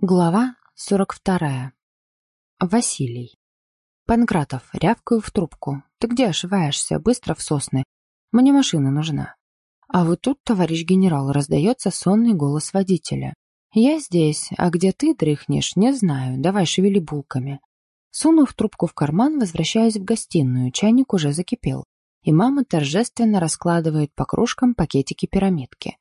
Глава 42. Василий. Панкратов, рявкаю в трубку. Ты где ошиваешься? Быстро в сосны. Мне машина нужна. А вот тут, товарищ генерал, раздается сонный голос водителя. Я здесь, а где ты дрыхнешь, не знаю. Давай шевели булками. Сунув трубку в карман, возвращаюсь в гостиную. Чайник уже закипел. И мама торжественно раскладывает по кружкам пакетики пирамидки.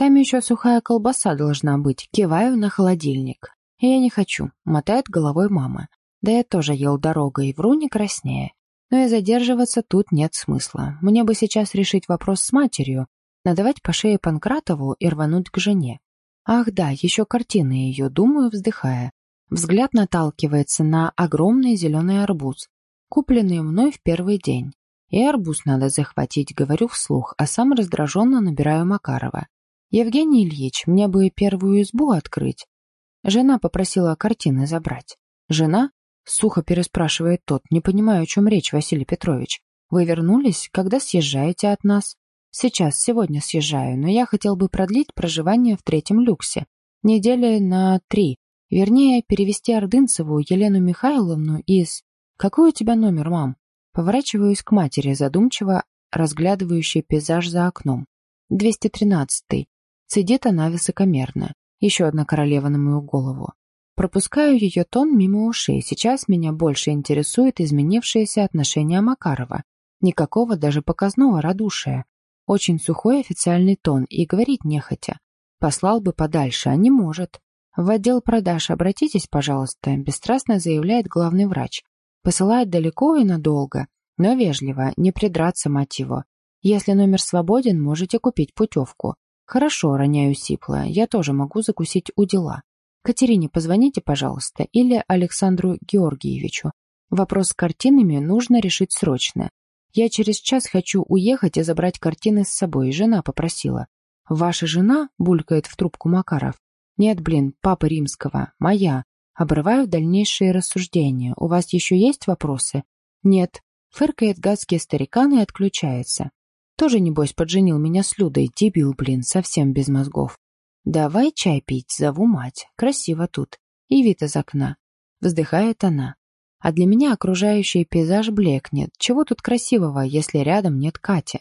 Там еще сухая колбаса должна быть. Киваю на холодильник. Я не хочу, мотает головой мама. Да я тоже ел дорогой, вру не краснее. Но и задерживаться тут нет смысла. Мне бы сейчас решить вопрос с матерью, надавать по шее Панкратову и рвануть к жене. Ах да, еще картины ее, думаю, вздыхая. Взгляд наталкивается на огромный зеленый арбуз, купленный мной в первый день. И арбуз надо захватить, говорю вслух, а сам раздраженно набираю Макарова. «Евгений Ильич, мне бы первую избу открыть». Жена попросила картины забрать. «Жена?» — сухо переспрашивает тот. «Не понимаю, о чем речь, Василий Петрович. Вы вернулись? Когда съезжаете от нас?» «Сейчас, сегодня съезжаю, но я хотел бы продлить проживание в третьем люксе. Недели на три. Вернее, перевести Ордынцеву Елену Михайловну из... Какой у тебя номер, мам?» Поворачиваюсь к матери, задумчиво разглядывающей пейзаж за окном. «213-й. Цедит она высокомерно. Еще одна королева на мою голову. Пропускаю ее тон мимо ушей. Сейчас меня больше интересует изменившееся отношение Макарова. Никакого даже показного радушия. Очень сухой официальный тон и говорить нехотя. Послал бы подальше, а не может. В отдел продаж обратитесь, пожалуйста, бесстрастно заявляет главный врач. Посылает далеко и надолго, но вежливо, не придраться его. Если номер свободен, можете купить путевку. «Хорошо», — роняю сипло, — «я тоже могу закусить у дела. Катерине позвоните, пожалуйста, или Александру Георгиевичу. Вопрос с картинами нужно решить срочно. Я через час хочу уехать и забрать картины с собой, жена попросила. Ваша жена?» — булькает в трубку Макаров. «Нет, блин, папа римского, моя». Обрываю дальнейшие рассуждения. «У вас еще есть вопросы?» «Нет». Фыркает гадский старикан и отключается. Тоже, небось, подженил меня с Людой, дебил, блин, совсем без мозгов. Давай чай пить, зову мать. Красиво тут. И вид из окна. Вздыхает она. А для меня окружающий пейзаж блекнет. Чего тут красивого, если рядом нет Кати?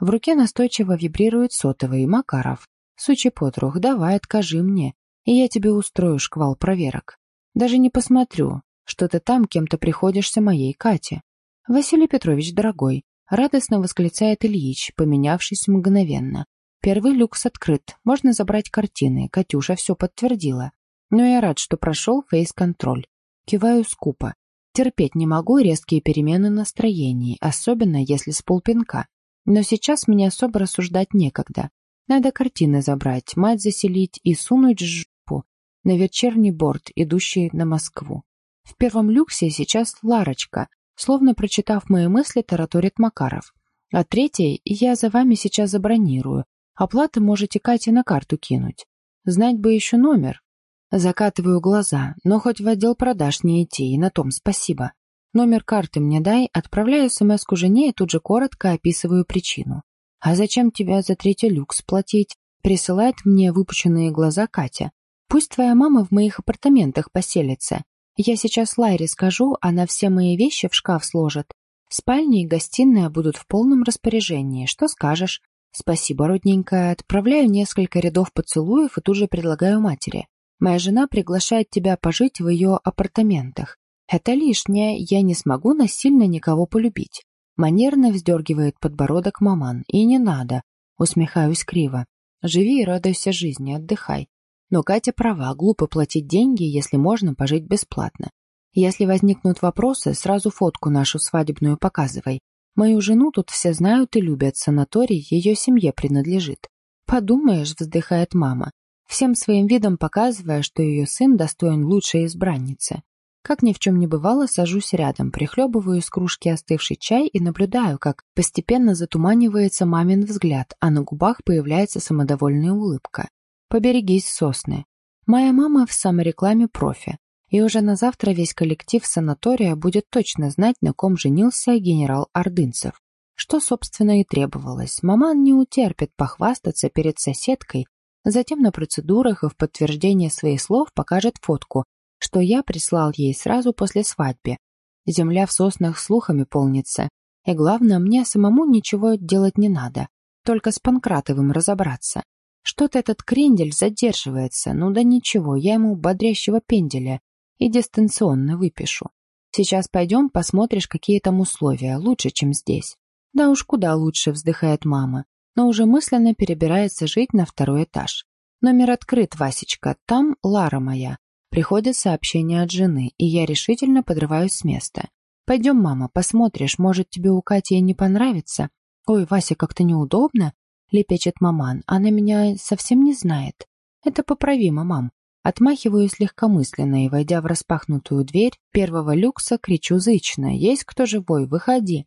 В руке настойчиво вибрирует сотовый Макаров. Сучий потрух, давай, откажи мне, и я тебе устрою шквал проверок. Даже не посмотрю, что ты там кем-то приходишься моей Кате. Василий Петрович, дорогой, Радостно восклицает Ильич, поменявшись мгновенно. Первый люкс открыт, можно забрать картины, Катюша все подтвердила. Но я рад, что прошел фейс-контроль. Киваю скупо. Терпеть не могу резкие перемены настроений, особенно если с полпинка. Но сейчас мне особо рассуждать некогда. Надо картины забрать, мать заселить и сунуть жопу на вечерний борт, идущий на Москву. В первом люксе сейчас Ларочка, Словно прочитав мои мысли, тараторит Макаров. А третий я за вами сейчас забронирую. Оплаты можете Кате на карту кинуть. Знать бы еще номер. Закатываю глаза, но хоть в отдел продаж не идти, и на том спасибо. Номер карты мне дай, отправляю смс-ку жене и тут же коротко описываю причину. «А зачем тебя за третий люкс платить?» Присылает мне выпученные глаза Катя. «Пусть твоя мама в моих апартаментах поселится. Я сейчас Лайре скажу, она все мои вещи в шкаф сложит. Спальня и гостиная будут в полном распоряжении. Что скажешь? Спасибо, родненькая. Отправляю несколько рядов поцелуев и тут же предлагаю матери. Моя жена приглашает тебя пожить в ее апартаментах. Это лишнее, я не смогу насильно никого полюбить. Манерно вздергивает подбородок маман. И не надо. Усмехаюсь криво. Живи и радуйся жизни, отдыхай. Но Катя права, глупо платить деньги, если можно пожить бесплатно. Если возникнут вопросы, сразу фотку нашу свадебную показывай. Мою жену тут все знают и любят, санаторий ее семье принадлежит. Подумаешь, вздыхает мама, всем своим видом показывая, что ее сын достоин лучшей избранницы. Как ни в чем не бывало, сажусь рядом, прихлебываю из кружки остывший чай и наблюдаю, как постепенно затуманивается мамин взгляд, а на губах появляется самодовольная улыбка. Поберегись, сосны. Моя мама в саморекламе профи, и уже на завтра весь коллектив санатория будет точно знать, на ком женился генерал Ордынцев. Что, собственно, и требовалось. Маман не утерпит похвастаться перед соседкой Затем на процедурах и в подтверждение своих слов покажет фотку, что я прислал ей сразу после свадьбы. Земля в соснах слухами полнится. И главное, мне самому ничего делать не надо. Только с Панкратовым разобраться. Что-то этот крендель задерживается. Ну да ничего, я ему бодрящего пенделя и дистанционно выпишу. Сейчас пойдем, посмотришь, какие там условия. Лучше, чем здесь. Да уж куда лучше, вздыхает мама. Но уже мысленно перебирается жить на второй этаж. Номер открыт, Васечка. Там Лара моя. Приходит сообщение от жены, и я решительно подрываюсь с места. «Пойдем, мама, посмотришь, может, тебе у Кати не понравится?» «Ой, Вася, как-то неудобно», — лепечет маман. «Она меня совсем не знает». «Это поправимо, мам». Отмахиваюсь легкомысленно и, войдя в распахнутую дверь первого люкса, кричу зычно. «Есть кто живой? Выходи!»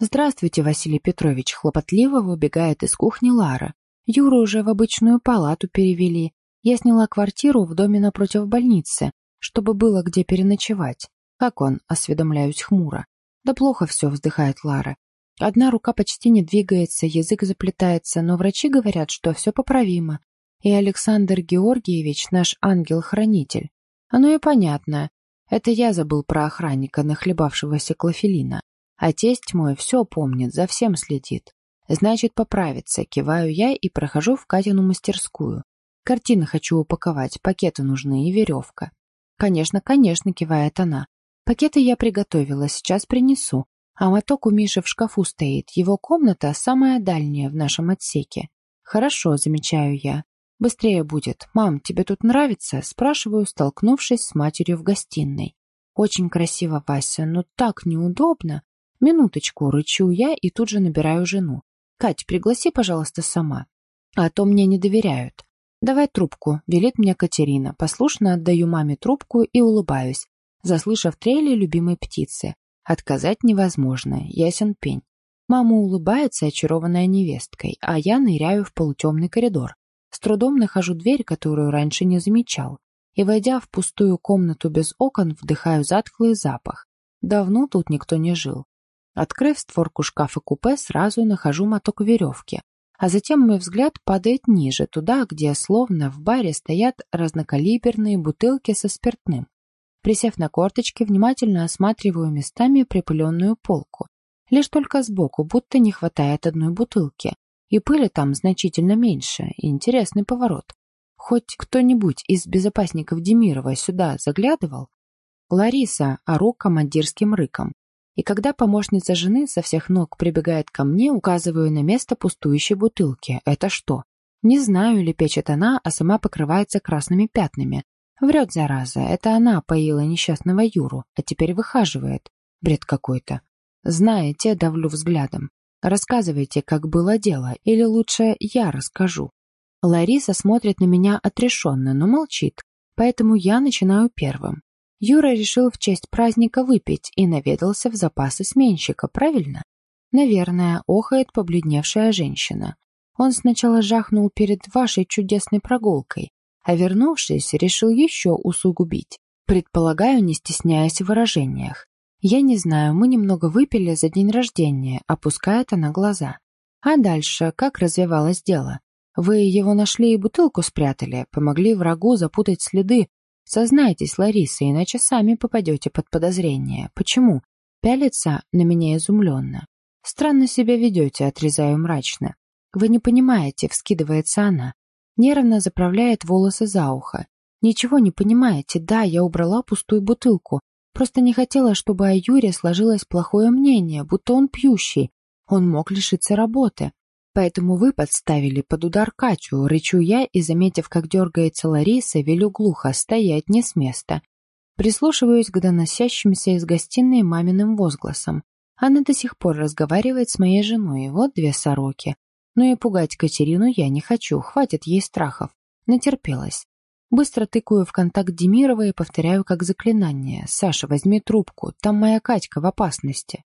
«Здравствуйте, Василий Петрович!» Хлопотливо выбегает из кухни Лара. Юру уже в обычную палату перевели. Я сняла квартиру в доме напротив больницы, чтобы было где переночевать. Как он, осведомляюсь хмуро. Да плохо все, вздыхает Лара. Одна рука почти не двигается, язык заплетается, но врачи говорят, что все поправимо. И Александр Георгиевич наш ангел-хранитель. Оно и понятно. Это я забыл про охранника, нахлебавшегося клофелина. А тесть мой все помнит, за всем следит. Значит, поправится, киваю я и прохожу в Катину мастерскую. Картины хочу упаковать, пакеты нужны и веревка. Конечно, конечно, кивает она. Пакеты я приготовила, сейчас принесу. А моток у Миши в шкафу стоит. Его комната самая дальняя в нашем отсеке. Хорошо, замечаю я. Быстрее будет. Мам, тебе тут нравится? Спрашиваю, столкнувшись с матерью в гостиной. Очень красиво, Вася, но так неудобно. Минуточку, рычу я и тут же набираю жену. Кать, пригласи, пожалуйста, сама. А то мне не доверяют. «Давай трубку», — велит мне Катерина. Послушно отдаю маме трубку и улыбаюсь, заслышав трели любимой птицы. Отказать невозможно, ясен пень. Мама улыбается, очарованная невесткой, а я ныряю в полутемный коридор. С трудом нахожу дверь, которую раньше не замечал, и, войдя в пустую комнату без окон, вдыхаю затхлый запах. Давно тут никто не жил. Открыв створку шкафа-купе, сразу нахожу моток веревки, а затем мой взгляд падает ниже, туда, где словно в баре стоят разнокалиберные бутылки со спиртным. Присев на корточки, внимательно осматриваю местами припыленную полку. Лишь только сбоку, будто не хватает одной бутылки. И пыли там значительно меньше. Интересный поворот. Хоть кто-нибудь из безопасников Демирова сюда заглядывал? Лариса, ору командирским рыком. И когда помощница жены со всех ног прибегает ко мне, указываю на место пустующей бутылки. Это что? Не знаю, лепечет она, а сама покрывается красными пятнами. Врет, зараза, это она поила несчастного Юру, а теперь выхаживает. Бред какой-то. Знаете, давлю взглядом. Рассказывайте, как было дело, или лучше я расскажу. Лариса смотрит на меня отрешенно, но молчит, поэтому я начинаю первым. Юра решил в честь праздника выпить и наведался в запасы сменщика, правильно? Наверное, охает побледневшая женщина. Он сначала жахнул перед вашей чудесной прогулкой, а вернувшись, решил еще усугубить. Предполагаю, не стесняясь в выражениях. Я не знаю, мы немного выпили за день рождения, опускает она глаза. А дальше, как развивалось дело? Вы его нашли и бутылку спрятали, помогли врагу запутать следы, Сознайтесь, Лариса, иначе сами попадете под подозрение. Почему? Пялится на меня изумленно. Странно себя ведете, отрезаю мрачно. Вы не понимаете, вскидывается она. Нервно заправляет волосы за ухо. Ничего не понимаете, да, я убрала пустую бутылку. Просто не хотела, чтобы о Юре сложилось плохое мнение, будто он пьющий. Он мог лишиться работы. Поэтому вы подставили под удар Катю, рычу я и, заметив, как дергается Лариса, велю глухо стоять не с места. Прислушиваюсь к доносящимся из гостиной маминым возгласам. Она до сих пор разговаривает с моей женой, вот две сороки. Но и пугать Катерину я не хочу, хватит ей страхов. Натерпелась. Быстро тыкаю в контакт Демирова и повторяю как заклинание. «Саша, возьми трубку, там моя Катька в опасности».